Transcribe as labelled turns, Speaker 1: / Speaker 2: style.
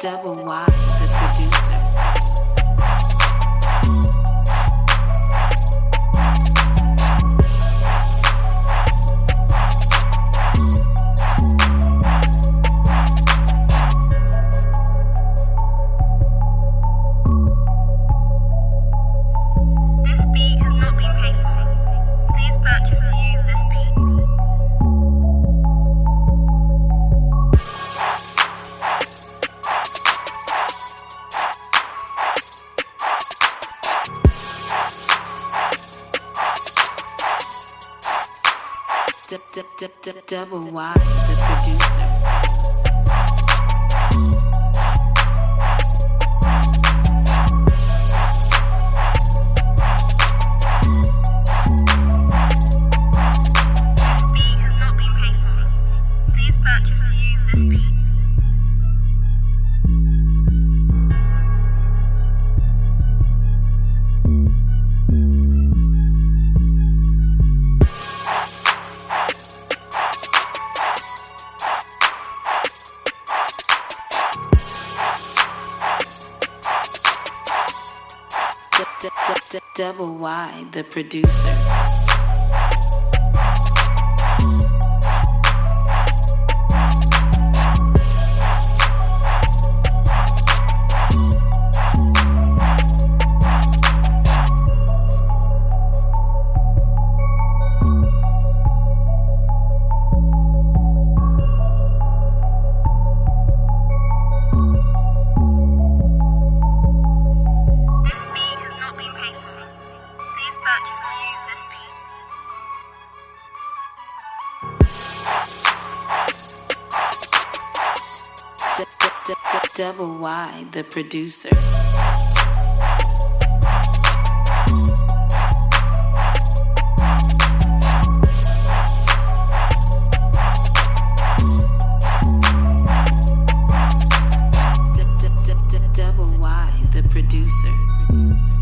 Speaker 1: double
Speaker 2: wide.
Speaker 1: double Y, the producer. Double Y, the producer. Double Y, the producer. Double Y, the producer.